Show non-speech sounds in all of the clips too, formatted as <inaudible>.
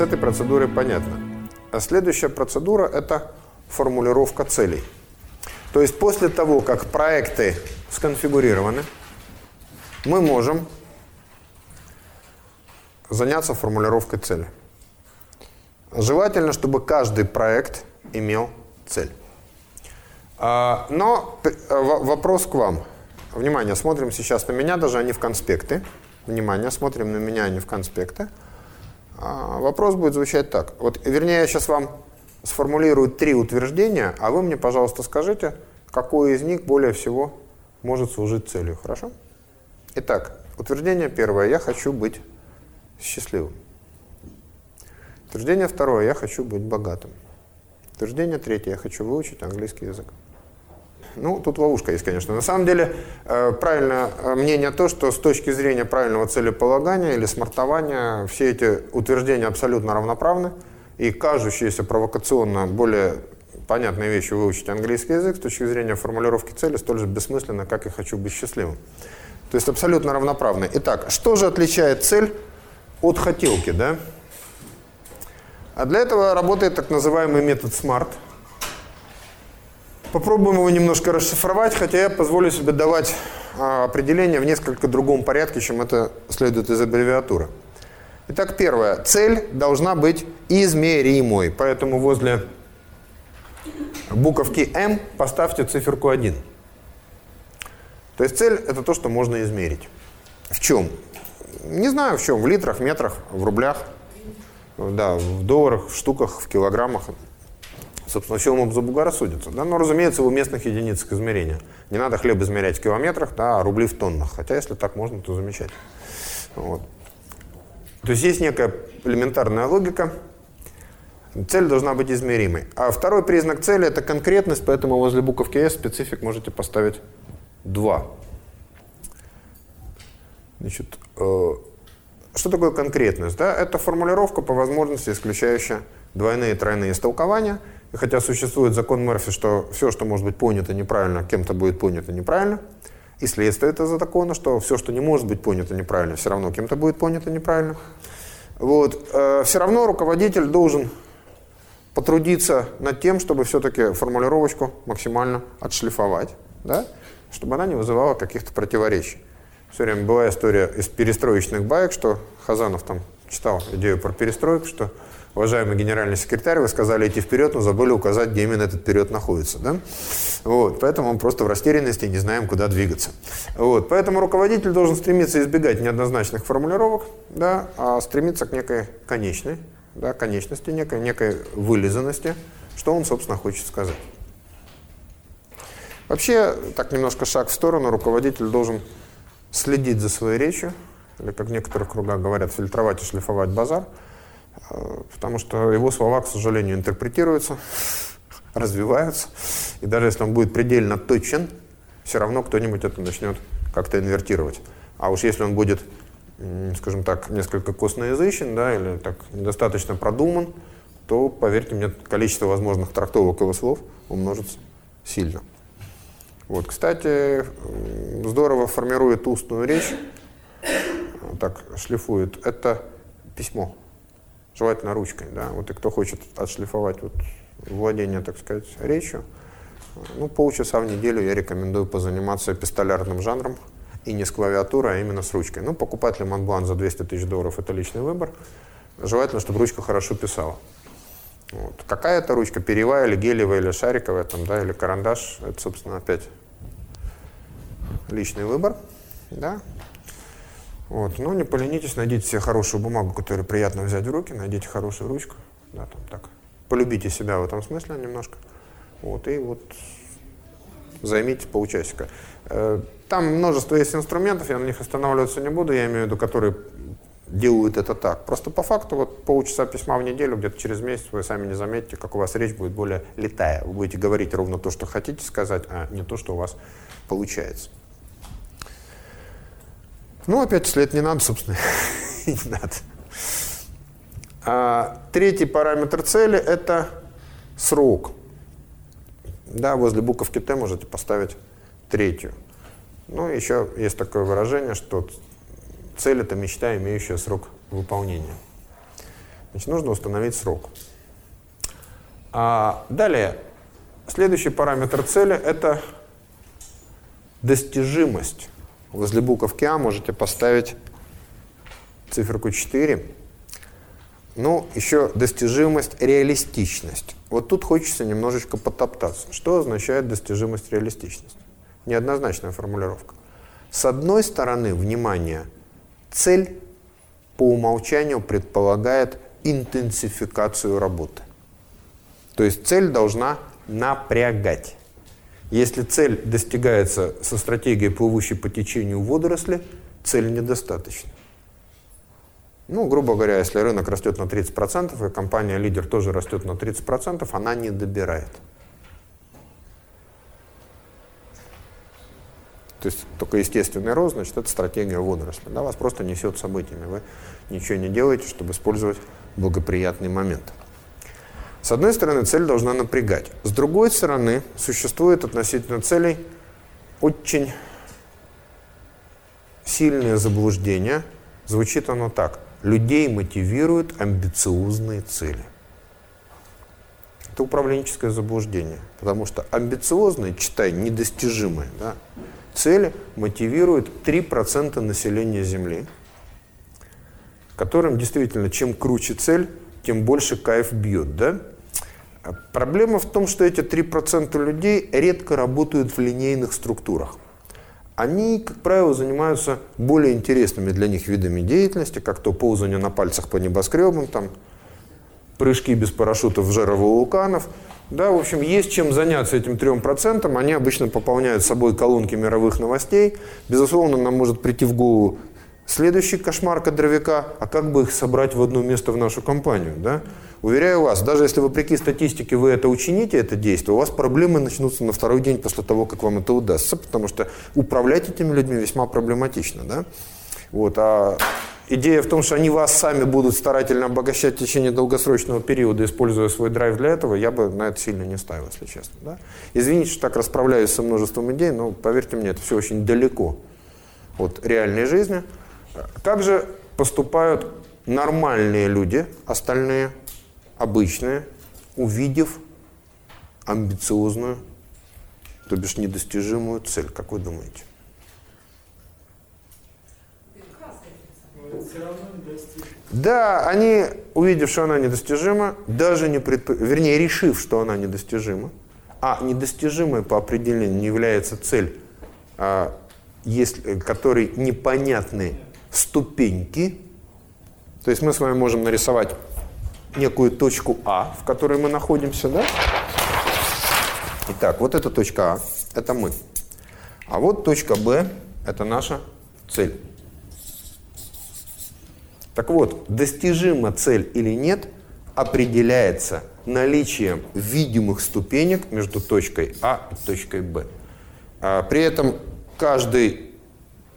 этой процедурой понятно. А следующая процедура – это формулировка целей. То есть после того, как проекты сконфигурированы, мы можем заняться формулировкой цели. Желательно, чтобы каждый проект имел цель. А, но э, вопрос к вам. Внимание, смотрим сейчас на меня, даже они в конспекты. Внимание, смотрим на меня, а не в конспекты. А, вопрос будет звучать так. Вот, вернее, я сейчас вам сформулирую три утверждения, а вы мне, пожалуйста, скажите, какое из них более всего может служить целью. Хорошо? Итак, утверждение первое. Я хочу быть счастливым. Утверждение второе. Я хочу быть богатым. Утверждение третье. Я хочу выучить английский язык. Ну, тут ловушка есть, конечно. На самом деле, э, правильное э, мнение то, что с точки зрения правильного целеполагания или смартования все эти утверждения абсолютно равноправны, и кажущиеся провокационно более понятные вещи выучить английский язык с точки зрения формулировки цели столь же бессмысленно, как и «хочу быть счастливым». То есть абсолютно равноправны. Итак, что же отличает цель от хотелки, да? А для этого работает так называемый метод SMART – Попробуем его немножко расшифровать, хотя я позволю себе давать а, определение в несколько другом порядке, чем это следует из аббревиатуры. Итак, первое. Цель должна быть измеримой, поэтому возле буковки М поставьте циферку 1. То есть цель – это то, что можно измерить. В чем? Не знаю в чем, в литрах, метрах, в рублях, да, в долларах, в штуках, в килограммах собственно, все ему заблагорассудится. Да? Но, разумеется, в уместных единицах измерения. Не надо хлеб измерять в километрах, да, а рубли в тоннах. Хотя, если так можно, то замечательно. Вот. То есть есть некая элементарная логика. Цель должна быть измеримой. А второй признак цели – это конкретность, поэтому возле буковки S специфик можете поставить 2. Значит, э, что такое конкретность? Да? Это формулировка по возможности, исключающая двойные и тройные истолкования – и хотя существует закон Мерфи, что все, что может быть понято неправильно, кем-то будет понято неправильно, и следствие этого закона, что все, что не может быть понято неправильно, все равно кем-то будет понято неправильно. Вот. Э, все равно руководитель должен потрудиться над тем, чтобы все-таки формулировочку максимально отшлифовать, да? чтобы она не вызывала каких-то противоречий. Все время была история из перестроечных баек, что Хазанов там читал идею про перестройку, что уважаемый генеральный секретарь, вы сказали идти вперед, но забыли указать, где именно этот вперед находится. Да? Вот, поэтому мы просто в растерянности не знаем, куда двигаться. Вот, поэтому руководитель должен стремиться избегать неоднозначных формулировок, да, а стремиться к некой конечной, да, конечности, некой, некой вылизанности, что он, собственно, хочет сказать. Вообще, так немножко шаг в сторону, руководитель должен следить за своей речью, или, как в некоторых кругах говорят, фильтровать и шлифовать базар, потому что его слова, к сожалению, интерпретируются, развиваются, и даже если он будет предельно точен, все равно кто-нибудь это начнет как-то инвертировать. А уж если он будет, скажем так, несколько косноязычен, да, или так недостаточно продуман, то, поверьте мне, количество возможных трактовок его слов умножится сильно. Вот, кстати, здорово формирует устную речь, так шлифует, это письмо желательно ручкой, да, вот и кто хочет отшлифовать вот владение, так сказать, речью, ну, полчаса в неделю я рекомендую позаниматься пистолярным жанром, и не с клавиатурой, а именно с ручкой. Ну, покупать Монблан за 200 тысяч долларов – это личный выбор. Желательно, чтобы ручка хорошо писала. Вот. Какая это ручка, перьевая или гелевая, или шариковая, там, да, или карандаш, это, собственно, опять личный выбор. Да? Вот. Но не поленитесь, найдите себе хорошую бумагу, которую приятно взять в руки, найдите хорошую ручку. Да, там так. Полюбите себя в этом смысле немножко. Вот, и вот займите полчасика. Э, там множество есть инструментов, я на них останавливаться не буду, я имею в виду, которые делают это так. Просто по факту вот полчаса письма в неделю, где-то через месяц вы сами не заметите, как у вас речь будет более летая. Вы будете говорить ровно то, что хотите сказать, а не то, что у вас получается. Ну, опять след не надо, собственно, <laughs> не надо. А, третий параметр цели – это срок. Да, возле буковки Т можете поставить третью. Ну, еще есть такое выражение, что цель – это мечта, имеющая срок выполнения. Значит, нужно установить срок. А далее, следующий параметр цели – это достижимость. Возле буковки А можете поставить циферку 4. Ну, еще достижимость, реалистичность. Вот тут хочется немножечко потоптаться. Что означает достижимость, реалистичность? Неоднозначная формулировка. С одной стороны, внимание, цель по умолчанию предполагает интенсификацию работы. То есть цель должна напрягать. Если цель достигается со стратегией плывущей по течению водоросли, цель недостаточна. Ну, грубо говоря, если рынок растет на 30%, и компания-лидер тоже растет на 30%, она не добирает. То есть только естественный рост, значит, это стратегия водоросли. Да, вас просто несет событиями. Вы ничего не делаете, чтобы использовать благоприятный момент. С одной стороны, цель должна напрягать. С другой стороны, существует относительно целей очень сильное заблуждение. Звучит оно так. Людей мотивируют амбициозные цели. Это управленческое заблуждение. Потому что амбициозные, читай, недостижимые, да, цели мотивируют 3% населения Земли, которым действительно, чем круче цель, тем больше кайф бьет, да? Проблема в том, что эти 3% людей редко работают в линейных структурах. Они, как правило, занимаются более интересными для них видами деятельности, как то ползание на пальцах по небоскребам, там, прыжки без парашютов в жерло вулканов. Да, в общем, есть чем заняться этим 3%. Они обычно пополняют собой колонки мировых новостей. Безусловно, нам может прийти в голову следующий кошмар кадровика, а как бы их собрать в одно место в нашу компанию, да? Уверяю вас, даже если вопреки статистике вы это учините, это действие, у вас проблемы начнутся на второй день после того, как вам это удастся, потому что управлять этими людьми весьма проблематично. Да? Вот, а идея в том, что они вас сами будут старательно обогащать в течение долгосрочного периода, используя свой драйв для этого, я бы на это сильно не ставил, если честно. Да? Извините, что так расправляюсь со множеством идей, но поверьте мне, это все очень далеко от реальной жизни. Как же поступают нормальные люди, остальные, обычные, увидев амбициозную, то бишь недостижимую цель. Как вы думаете? Да, они, увидев, что она недостижима, даже не предп... вернее, решив, что она недостижима, а недостижимой по определению не является цель, а, если, которой непонятны ступеньки, то есть мы с вами можем нарисовать некую точку А, в которой мы находимся, да? Итак, вот эта точка А, это мы. А вот точка Б, это наша цель. Так вот, достижима цель или нет, определяется наличием видимых ступенек между точкой А и точкой Б. А при этом каждый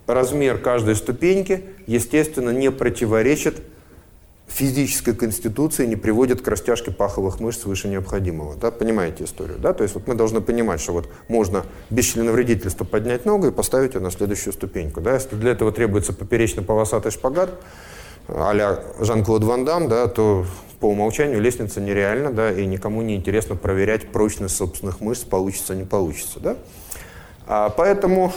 размер каждой ступеньки, естественно, не противоречит физической конституции не приводит к растяжке паховых мышц выше необходимого. Да? Понимаете историю? Да? То есть вот мы должны понимать, что вот можно без членовредительства поднять ногу и поставить ее на следующую ступеньку. Да? Если для этого требуется поперечно-полосатый шпагат, а-ля Жан-Клод Ван Дам, да, то по умолчанию лестница нереальна, да, и никому не интересно проверять прочность собственных мышц, получится, не получится. Да? А поэтому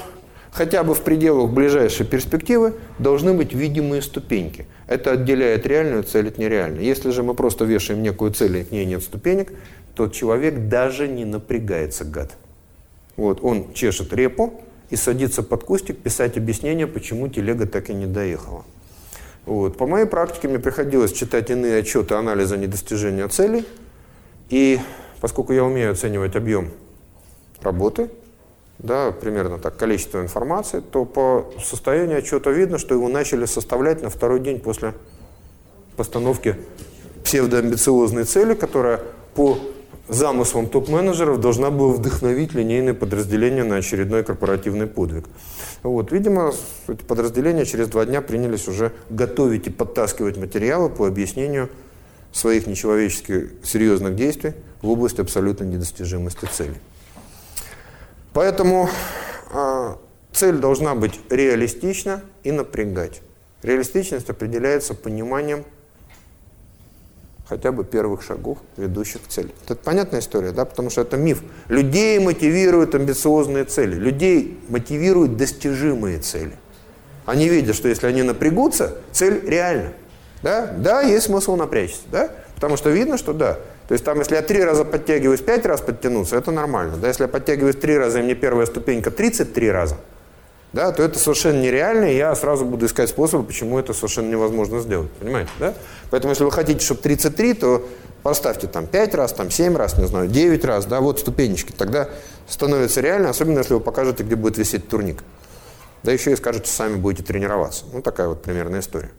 хотя бы в пределах ближайшей перспективы должны быть видимые ступеньки. Это отделяет реальную цель от нереальной. Если же мы просто вешаем некую цель, и к ней нет ступенек, то человек даже не напрягается, гад. Вот, он чешет репу и садится под кустик писать объяснение, почему телега так и не доехала. Вот. По моей практике мне приходилось читать иные отчеты анализа недостижения целей. И поскольку я умею оценивать объем работы, да, примерно так, количество информации, то по состоянию отчета видно, что его начали составлять на второй день после постановки псевдоамбициозной цели, которая по замыслам топ-менеджеров должна была вдохновить линейное подразделение на очередной корпоративный подвиг. Вот, видимо, эти подразделения через два дня принялись уже готовить и подтаскивать материалы по объяснению своих нечеловеческих серьезных действий в области абсолютно недостижимости целей. Поэтому э, цель должна быть реалистична и напрягать. Реалистичность определяется пониманием хотя бы первых шагов, ведущих к цели. Это понятная история, да? Потому что это миф. Людей мотивируют амбициозные цели. Людей мотивируют достижимые цели. Они видят, что если они напрягутся, цель реальна. Да, да есть смысл напрячься, да? Потому что видно, что да. То есть там, если я три раза подтягиваюсь, пять раз подтянуться, это нормально. Да? Если я подтягиваюсь три раза, и мне первая ступенька 33 раза, да, то это совершенно нереально, и я сразу буду искать способы, почему это совершенно невозможно сделать. Понимаете, да? Поэтому, если вы хотите, чтобы 33, то поставьте там 5 раз, там 7 раз, не знаю, 9 раз, да, вот ступенечки. Тогда становится реально, особенно если вы покажете, где будет висеть турник. Да еще и скажете, сами будете тренироваться. Ну, такая вот примерная история.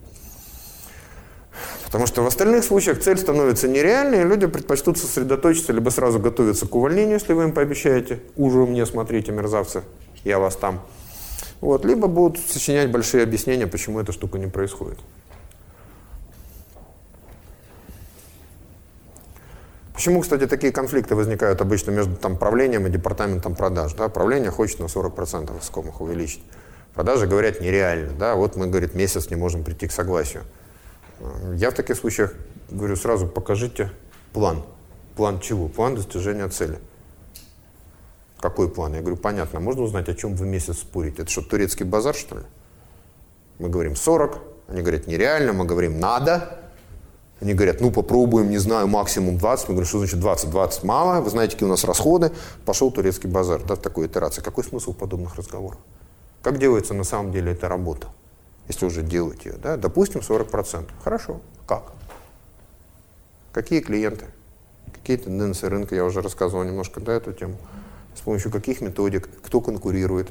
Потому что в остальных случаях цель становится нереальной, и люди предпочтут сосредоточиться, либо сразу готовиться к увольнению, если вы им пообещаете, уже мне смотрите, мерзавцы, я вас там. Вот, либо будут сочинять большие объяснения, почему эта штука не происходит. Почему, кстати, такие конфликты возникают обычно между там, правлением и департаментом продаж? Да? Правление хочет на 40% скомах увеличить. Продажи говорят нереально. Да? Вот мы, говорит, месяц не можем прийти к согласию. Я в таких случаях говорю сразу, покажите план. План чего? План достижения цели. Какой план? Я говорю, понятно, можно узнать, о чем вы месяц спорите? Это что, турецкий базар, что ли? Мы говорим 40, они говорят, нереально, мы говорим, надо. Они говорят, ну попробуем, не знаю, максимум 20. Мы говорим, что значит 20? 20 мало, вы знаете, какие у нас расходы. Пошел турецкий базар, да, в такой итерации. Какой смысл подобных разговоров? Как делается на самом деле эта работа, если уже делать ее? Да? Допустим, 40%. Хорошо. Как? Какие клиенты? Какие тенденции рынка? Я уже рассказывал немножко да, эту тему с помощью каких методик, кто конкурирует,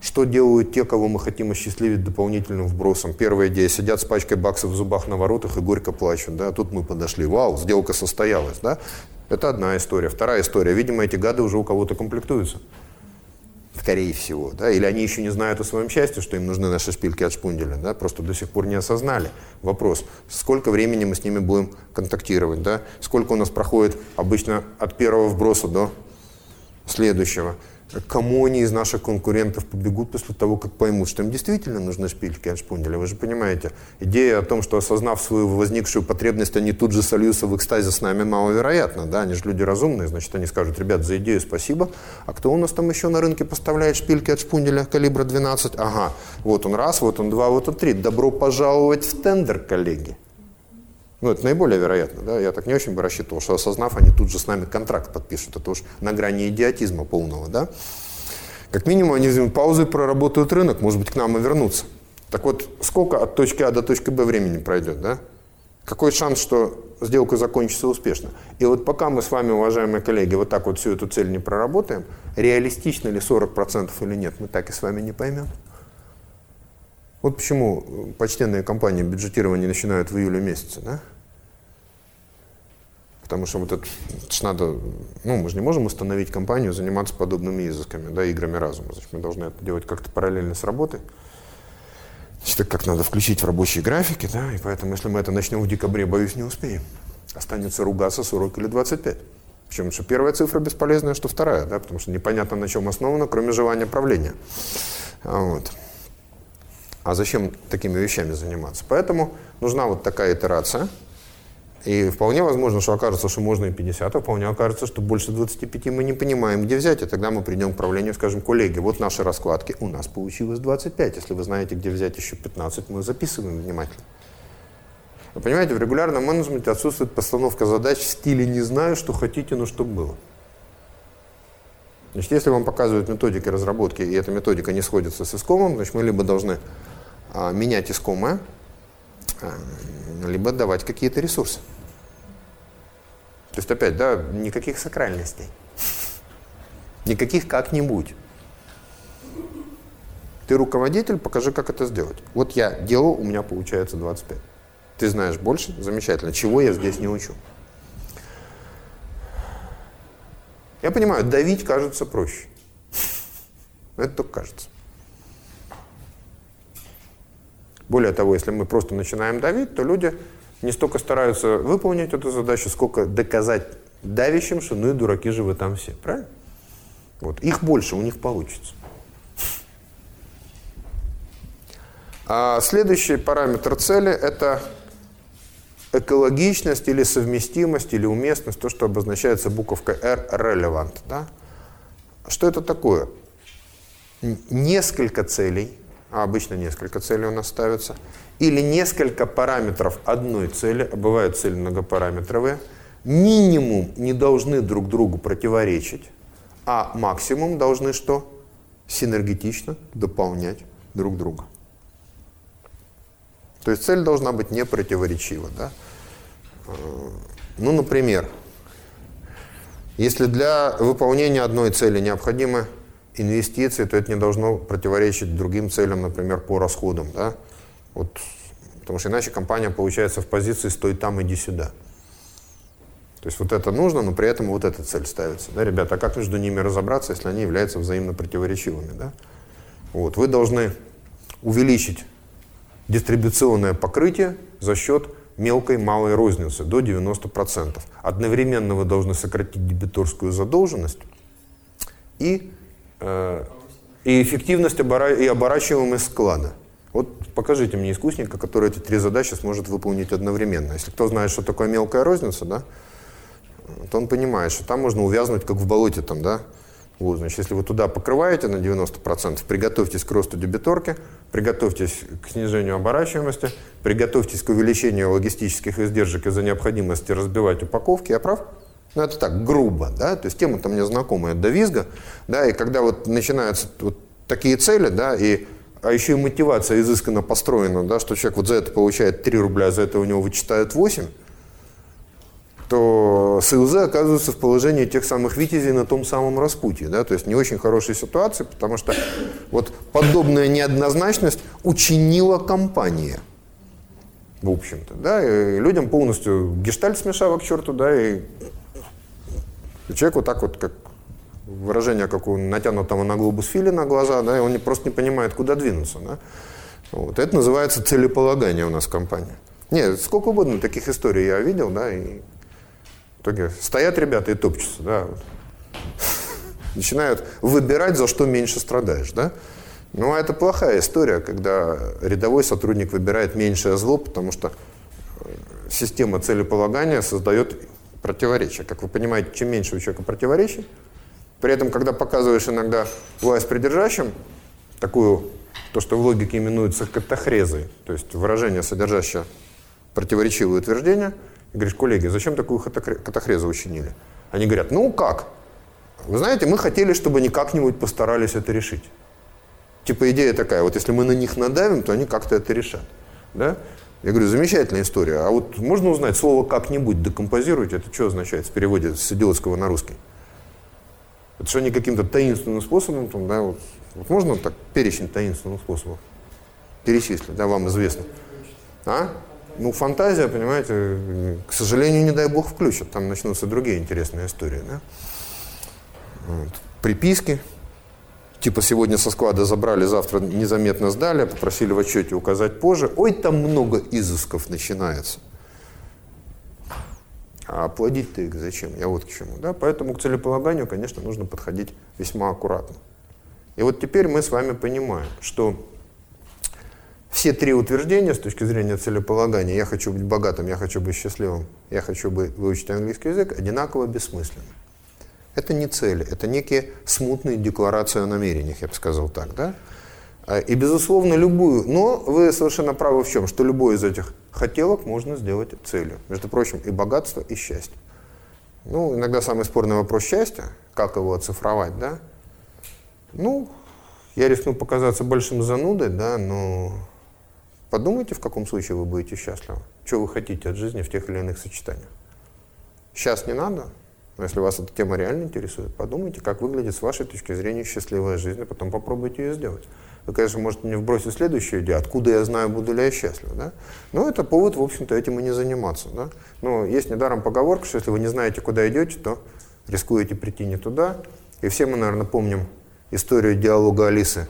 что делают те, кого мы хотим осчастливить дополнительным вбросом. Первая идея, сидят с пачкой баксов в зубах на воротах и горько плачут. Да? Тут мы подошли, вау, сделка состоялась. Да? Это одна история. Вторая история, видимо, эти гады уже у кого-то комплектуются. Скорее всего. Да? Или они еще не знают о своем счастье, что им нужны наши шпильки от шпунделя. Да? Просто до сих пор не осознали. Вопрос, сколько времени мы с ними будем контактировать? Да? Сколько у нас проходит обычно от первого вброса до следующего. Кому они из наших конкурентов побегут после того, как поймут, что им действительно нужны шпильки от шпунделя? Вы же понимаете, идея о том, что осознав свою возникшую потребность, они тут же сольются в экстазе с нами, маловероятно. Да? Они же люди разумные, значит, они скажут, ребят, за идею спасибо. А кто у нас там еще на рынке поставляет шпильки от шпунделя калибра 12? Ага, вот он раз, вот он два, вот он три. Добро пожаловать в тендер, коллеги. Ну, это наиболее вероятно, да, я так не очень бы рассчитывал, что осознав, они тут же с нами контракт подпишут, это уж на грани идиотизма полного, да. Как минимум они возьмут паузу и проработают рынок, может быть, к нам и вернутся. Так вот, сколько от точки А до точки Б времени пройдет, да? Какой шанс, что сделка закончится успешно? И вот пока мы с вами, уважаемые коллеги, вот так вот всю эту цель не проработаем, реалистично ли 40% или нет, мы так и с вами не поймем. Вот почему почтенные компании бюджетирование начинают в июле месяце, да? Потому что вот это, это надо, ну, мы же не можем установить компанию заниматься подобными изысками, да, играми разума. Значит, мы должны это делать как-то параллельно с работой. Значит, это как надо включить в рабочие графики, да, и поэтому, если мы это начнем в декабре, боюсь, не успеем. Останется ругаться 40 или 25. Причем, что первая цифра бесполезная, что вторая, да, потому что непонятно, на чем основано, кроме желания правления. Вот. А зачем такими вещами заниматься? Поэтому нужна вот такая итерация – и вполне возможно, что окажется, что можно и 50, а вполне окажется, что больше 25 мы не понимаем, где взять. И тогда мы придем к правлению, скажем, коллеги, вот наши раскладки, у нас получилось 25. Если вы знаете, где взять еще 15, мы записываем внимательно. Вы понимаете, в регулярном менеджменте отсутствует постановка задач в стиле «не знаю, что хотите, но чтобы было». Значит, если вам показывают методики разработки, и эта методика не сходится с искомым, значит, мы либо должны а, менять искомое, либо давать какие-то ресурсы. То есть опять, да, никаких сакральностей. Никаких как-нибудь. Ты руководитель, покажи, как это сделать. Вот я делал, у меня получается 25. Ты знаешь больше? Замечательно. Чего я здесь не учу? Я понимаю, давить кажется проще. Это только кажется. Более того, если мы просто начинаем давить, то люди не столько стараются выполнить эту задачу, сколько доказать давящим, что ну и дураки же вы там все. Правильно? Вот. Их больше, у них получится. А следующий параметр цели – это экологичность или совместимость или уместность, то, что обозначается буковкой R, relevant. Да? Что это такое? Несколько целей, а обычно несколько целей у нас ставятся, или несколько параметров одной цели, а бывают цели многопараметровые, минимум не должны друг другу противоречить, а максимум должны что? Синергетично дополнять друг друга. То есть цель должна быть не противоречива. Да? Э, ну, например, если для выполнения одной цели необходимы инвестиции, то это не должно противоречить другим целям, например, по расходам. Да? Вот, потому что иначе компания получается в позиции «стой там, иди сюда». То есть вот это нужно, но при этом вот эта цель ставится. Да, ребята, а как между ними разобраться, если они являются взаимно противоречивыми? Да? Вот, вы должны увеличить дистрибуционное покрытие за счет мелкой малой розницы до 90%. Одновременно вы должны сократить дебиторскую задолженность и, и эффективность и оборачиваемость склада. Вот покажите мне искусника, который эти три задачи сможет выполнить одновременно. Если кто знает, что такое мелкая розница, да, то он понимает, что там можно увязнуть, как в болоте там, да, вот, значит, если вы туда покрываете на 90%, приготовьтесь к росту дебиторки, приготовьтесь к снижению оборачиваемости, приготовьтесь к увеличению логистических издержек из-за необходимости разбивать упаковки. Я прав? Ну, это так, грубо, да, то есть тема-то мне знакомая до визга, да, и когда вот начинаются вот такие цели, да, и а еще и мотивация изысканно построена, да, что человек вот за это получает 3 рубля, а за это у него вычитают 8, то СЛЗ оказываются в положении тех самых витязей на том самом распутье. Да? То есть не очень хорошая ситуация, потому что вот подобная неоднозначность учинила компания. В общем-то. Да? И людям полностью гештальт смешала к черту, да, и человек вот так вот, как выражение, как у натянутого на глобус фили на глаза, да, и он просто не понимает, куда двинуться. Да? Вот. Это называется целеполагание у нас в компании. Нет, сколько угодно таких историй я видел, да, и в итоге стоят ребята и топчутся, да, вот. <laughs> начинают выбирать, за что меньше страдаешь, да. Ну, а это плохая история, когда рядовой сотрудник выбирает меньшее зло, потому что э, система целеполагания создает противоречия. Как вы понимаете, чем меньше у человека противоречий, при этом, когда показываешь иногда власть придержащим, такую, то, что в логике именуется катахрезой, то есть выражение, содержащее противоречивые утверждения – и говоришь, коллеги, зачем такую катахрезу учинили? Они говорят, ну как? Вы знаете, мы хотели, чтобы они как-нибудь постарались это решить. Типа идея такая, вот если мы на них надавим, то они как-то это решат. Да? Я говорю, замечательная история. А вот можно узнать слово «как-нибудь» декомпозировать? Это что означает в переводе с идиотского на русский? Это что они каким-то таинственным способом, там, да, вот, вот можно так перечень таинственных способов перечислить, да, вам известно? А? ну, фантазия, понимаете, к сожалению, не дай бог включат. Там начнутся другие интересные истории. Да? Вот. Приписки. Типа сегодня со склада забрали, завтра незаметно сдали, попросили в отчете указать позже. Ой, там много изысков начинается. А плодить-то их зачем? Я вот к чему. Да? Поэтому к целеполаганию, конечно, нужно подходить весьма аккуратно. И вот теперь мы с вами понимаем, что все три утверждения с точки зрения целеполагания «я хочу быть богатым», «я хочу быть счастливым», «я хочу выучить английский язык» одинаково бессмысленны. Это не цели, это некие смутные декларации о намерениях, я бы сказал так. Да? А, и, безусловно, любую, но вы совершенно правы в чем, что любой из этих хотелок можно сделать целью. Между прочим, и богатство, и счастье. Ну, иногда самый спорный вопрос счастья, как его оцифровать, да? Ну, я рискну показаться большим занудой, да, но Подумайте, в каком случае вы будете счастливы. Что вы хотите от жизни в тех или иных сочетаниях. Сейчас не надо, но если вас эта тема реально интересует, подумайте, как выглядит с вашей точки зрения счастливая жизнь, а потом попробуйте ее сделать. Вы, конечно, можете мне вбросить следующую идею, откуда я знаю, буду ли я счастлив. Да? Но это повод, в общем-то, этим и не заниматься. Да? Но есть недаром поговорка, что если вы не знаете, куда идете, то рискуете прийти не туда. И все мы, наверное, помним историю диалога Алисы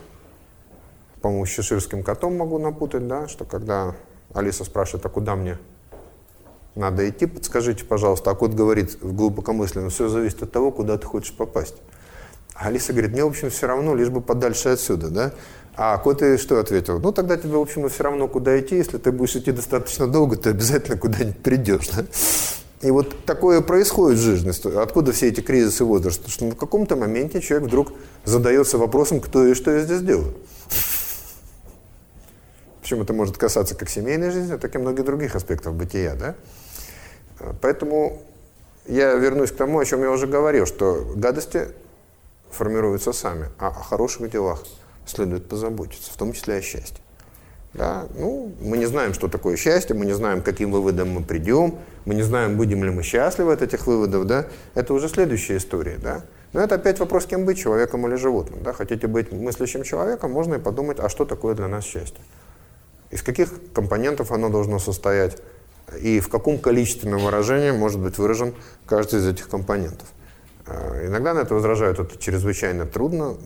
по-моему, с чеширским котом могу напутать, да, что когда Алиса спрашивает, а куда мне надо идти, подскажите, пожалуйста, а кот говорит глубокомысленно, все зависит от того, куда ты хочешь попасть. А Алиса говорит, мне, в общем, все равно, лишь бы подальше отсюда, да? А кот и что ответил? Ну, тогда тебе, в общем, все равно, куда идти. Если ты будешь идти достаточно долго, ты обязательно куда-нибудь придешь. Да? И вот такое происходит в жизни. Откуда все эти кризисы возраста? Что на каком-то моменте человек вдруг задается вопросом, кто и что я здесь делаю. Причем это может касаться как семейной жизни, так и многих других аспектов бытия. Да? Поэтому я вернусь к тому, о чем я уже говорил, что гадости формируются сами, а о хороших делах следует позаботиться, в том числе о счастье. Да? Ну, мы не знаем, что такое счастье, мы не знаем, к каким выводам мы придем, мы не знаем, будем ли мы счастливы от этих выводов. Да? Это уже следующая история. Да? Но это опять вопрос, кем быть, человеком или животным. Да? Хотите быть мыслящим человеком, можно и подумать, а что такое для нас счастье? Из каких компонентов оно должно состоять? И в каком количественном выражении может быть выражен каждый из этих компонентов? А, иногда на это возражают, это чрезвычайно трудно.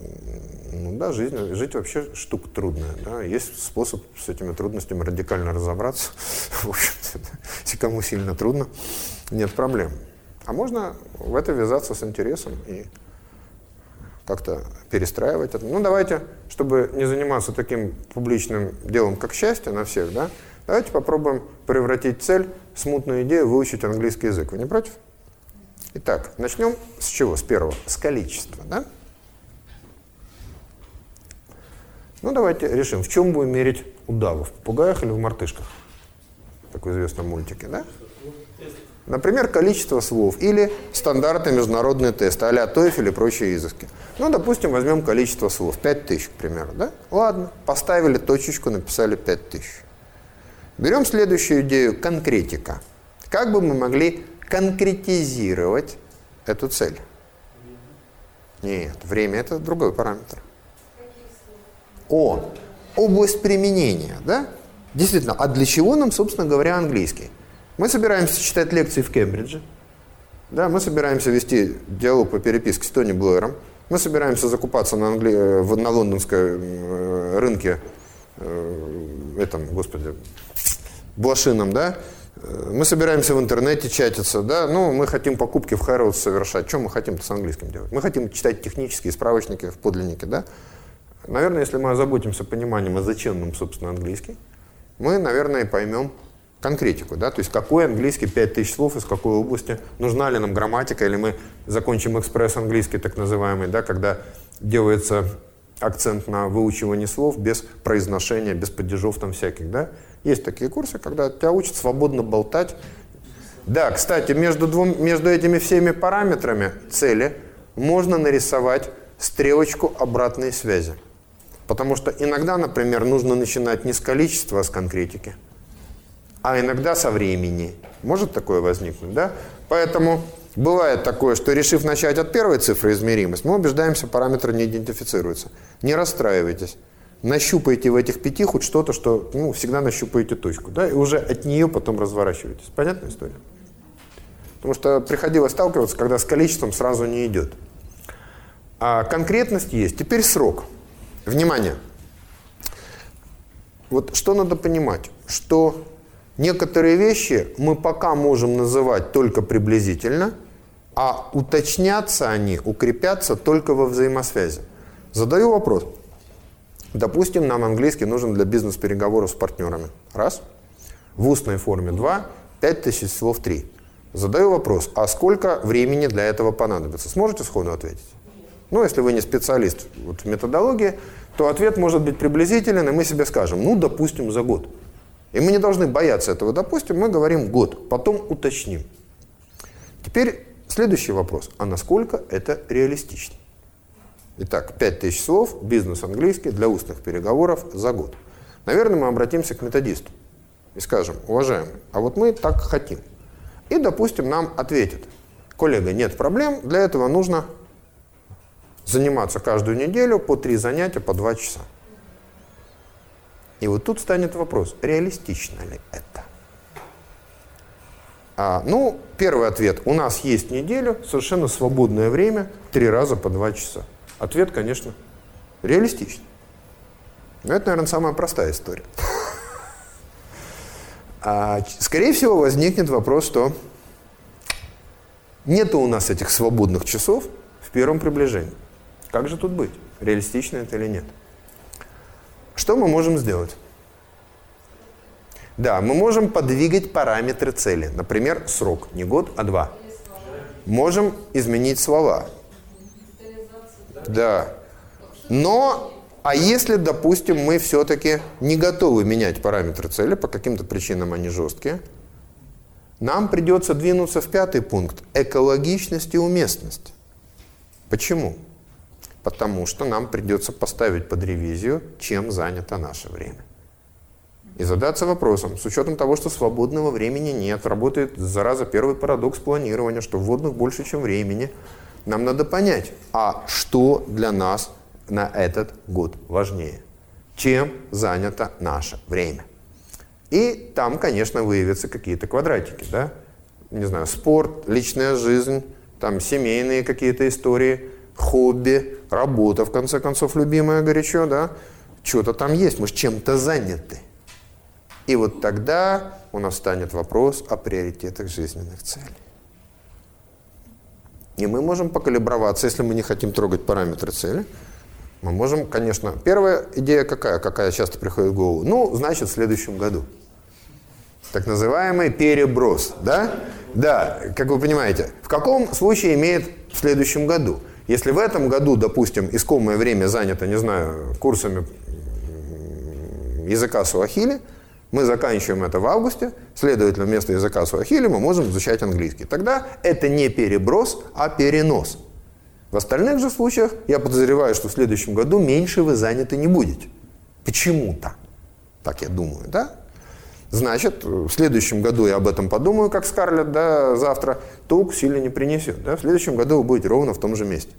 Ну да, жизнь, жить вообще штука трудная. Да? Есть способ с этими трудностями радикально разобраться. <laughs> В общем-то, если кому сильно трудно, нет проблем. А можно в это ввязаться с интересом и как-то перестраивать это. Ну, давайте, чтобы не заниматься таким публичным делом, как счастье на всех, да, давайте попробуем превратить цель, смутную идею, выучить английский язык. Вы не против? Итак, начнем с чего? С первого. С количества, да? Ну, давайте решим, в чем будем мерить удавов? В попугаях или в мартышках? Такой известный мультике, да? Например, количество слов или стандартный международный тест, а-ля TOEFL и прочие изыски. Ну, допустим, возьмем количество слов, 5000, к примеру, да? Ладно, поставили точечку, написали 5000. Берем следующую идею, конкретика. Как бы мы могли конкретизировать эту цель? Нет, время – это другой параметр. О, область применения, да? Действительно, а для чего нам, собственно говоря, английский? Мы собираемся читать лекции в Кембридже, да, мы собираемся вести диалог по переписке с Тони Блэром, мы собираемся закупаться на, англи... На лондонском э, рынке, э, этом, господи, блошином, да, мы собираемся в интернете чатиться, да, ну, мы хотим покупки в Harrods совершать. Что мы хотим-то с английским делать? Мы хотим читать технические справочники в подлиннике, да. Наверное, если мы озаботимся пониманием, а зачем нам, собственно, английский, мы, наверное, поймем, конкретику, да, то есть какой английский 5000 слов, из какой области, нужна ли нам грамматика, или мы закончим экспресс английский, так называемый, да, когда делается акцент на выучивание слов без произношения, без падежов там всяких, да. Есть такие курсы, когда тебя учат свободно болтать. Да, кстати, между, двум, между этими всеми параметрами цели можно нарисовать стрелочку обратной связи. Потому что иногда, например, нужно начинать не с количества, а с конкретики а иногда со времени. Может такое возникнуть, да? Поэтому бывает такое, что решив начать от первой цифры измеримость, мы убеждаемся, параметр не идентифицируется. Не расстраивайтесь. Нащупайте в этих пяти хоть что-то, что, ну, всегда нащупаете точку, да, и уже от нее потом разворачиваетесь. Понятная история? Потому что приходилось сталкиваться, когда с количеством сразу не идет. А конкретность есть. Теперь срок. Внимание. Вот что надо понимать, что Некоторые вещи мы пока можем называть только приблизительно, а уточняться они, укрепятся только во взаимосвязи. Задаю вопрос. Допустим, нам английский нужен для бизнес-переговоров с партнерами. Раз. В устной форме два. Пять тысяч слов три. Задаю вопрос. А сколько времени для этого понадобится? Сможете сходу ответить? Ну, если вы не специалист вот, в методологии, то ответ может быть приблизителен, и мы себе скажем, ну, допустим, за год. И мы не должны бояться этого. Допустим, мы говорим год, потом уточним. Теперь следующий вопрос. А насколько это реалистично? Итак, 5000 слов, бизнес английский для устных переговоров за год. Наверное, мы обратимся к методисту и скажем, уважаемый, а вот мы так хотим. И, допустим, нам ответят, коллега, нет проблем, для этого нужно заниматься каждую неделю по три занятия по два часа. И вот тут станет вопрос, реалистично ли это? А, ну, первый ответ. У нас есть неделю, совершенно свободное время, три раза по два часа. Ответ, конечно, реалистичный. Но это, наверное, самая простая история. А, скорее всего, возникнет вопрос, что нет у нас этих свободных часов в первом приближении. Как же тут быть? Реалистично это или нет? Что мы можем сделать? Да, мы можем подвигать параметры цели. Например, срок. Не год, а два. Можем изменить слова. Да. Но, а если, допустим, мы все-таки не готовы менять параметры цели, по каким-то причинам они жесткие, нам придется двинуться в пятый пункт – экологичность и уместность. Почему? Потому что нам придется поставить под ревизию, чем занято наше время. И задаться вопросом, с учетом того, что свободного времени нет, работает, зараза, первый парадокс планирования, что вводных больше, чем времени, нам надо понять, а что для нас на этот год важнее? Чем занято наше время? И там, конечно, выявятся какие-то квадратики, да? Не знаю, спорт, личная жизнь, там семейные какие-то истории, хобби, работа, в конце концов, любимая горячо, да? Что-то там есть, мы с чем-то заняты. И вот тогда у нас станет вопрос о приоритетах жизненных целей. И мы можем покалиброваться, если мы не хотим трогать параметры цели. Мы можем, конечно, первая идея какая, какая часто приходит в голову? Ну, значит, в следующем году. Так называемый переброс, да? Да, как вы понимаете, в каком случае имеет в следующем году? Если в этом году, допустим, искомое время занято, не знаю, курсами языка суахили, мы заканчиваем это в августе, следовательно, вместо языка суахили мы можем изучать английский. Тогда это не переброс, а перенос. В остальных же случаях я подозреваю, что в следующем году меньше вы заняты не будете. Почему-то. Так я думаю, да? Значит, в следующем году я об этом подумаю, как Скарлетт, да, завтра, толку сильно не принесет. Да? В следующем году вы будете ровно в том же месте.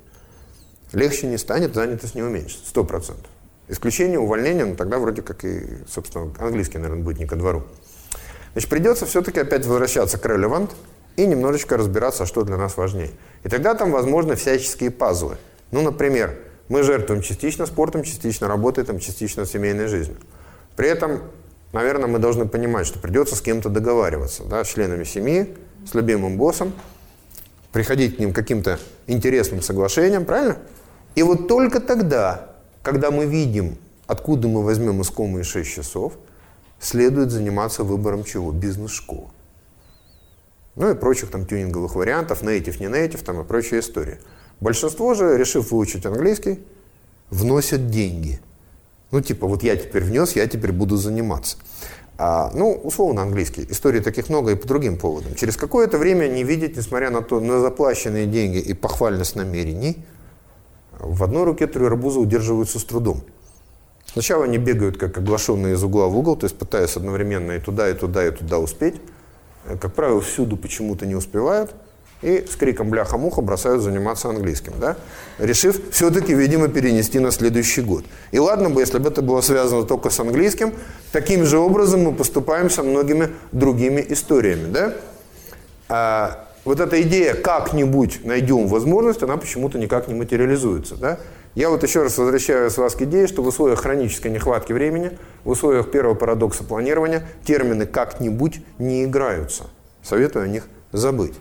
Легче не станет, занятость не уменьшится, сто процентов. Исключение увольнения, ну тогда вроде как и, собственно, английский, наверное, будет не ко двору. Значит, придется все-таки опять возвращаться к relevant и немножечко разбираться, что для нас важнее. И тогда там, возможно, всяческие пазлы. Ну, например, мы жертвуем частично спортом, частично работой, там, частично семейной жизнью. При этом, наверное, мы должны понимать, что придется с кем-то договариваться, да, с членами семьи, с любимым боссом, приходить к ним каким-то интересным соглашением, правильно? И вот только тогда когда мы видим, откуда мы возьмем искомые 6 часов, следует заниматься выбором чего? Бизнес-школы. Ну и прочих там тюнинговых вариантов, native, не native, там и прочая история. Большинство же, решив выучить английский, вносят деньги. Ну, типа, вот я теперь внес, я теперь буду заниматься. А, ну, условно английский. Историй таких много и по другим поводам. Через какое-то время не видеть, несмотря на то, на заплаченные деньги и похвальность намерений – в одной руке три арбуза удерживаются с трудом. Сначала они бегают, как оглашенные из угла в угол, то есть пытаясь одновременно и туда, и туда, и туда успеть. Э, как правило, всюду почему-то не успевают. И с криком «бляха-муха» бросают заниматься английским, да? решив все-таки, видимо, перенести на следующий год. И ладно бы, если бы это было связано только с английским, таким же образом мы поступаем со многими другими историями. Да? А вот эта идея «как-нибудь найдем возможность», она почему-то никак не материализуется. Да? Я вот еще раз возвращаюсь вас к идее, что в условиях хронической нехватки времени, в условиях первого парадокса планирования термины «как-нибудь» не играются. Советую о них забыть.